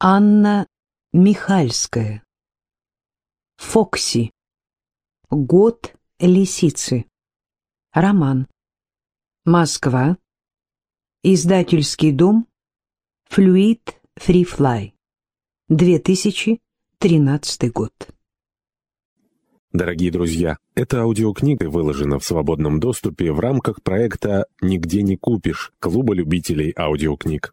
Анна Михальская. Фокси. Год лисицы. Роман. Москва. Издательский дом. Флюид Фрифлай. 2013 год. Дорогие друзья, эта аудиокнига выложена в свободном доступе в рамках проекта «Нигде не купишь» Клуба любителей аудиокниг.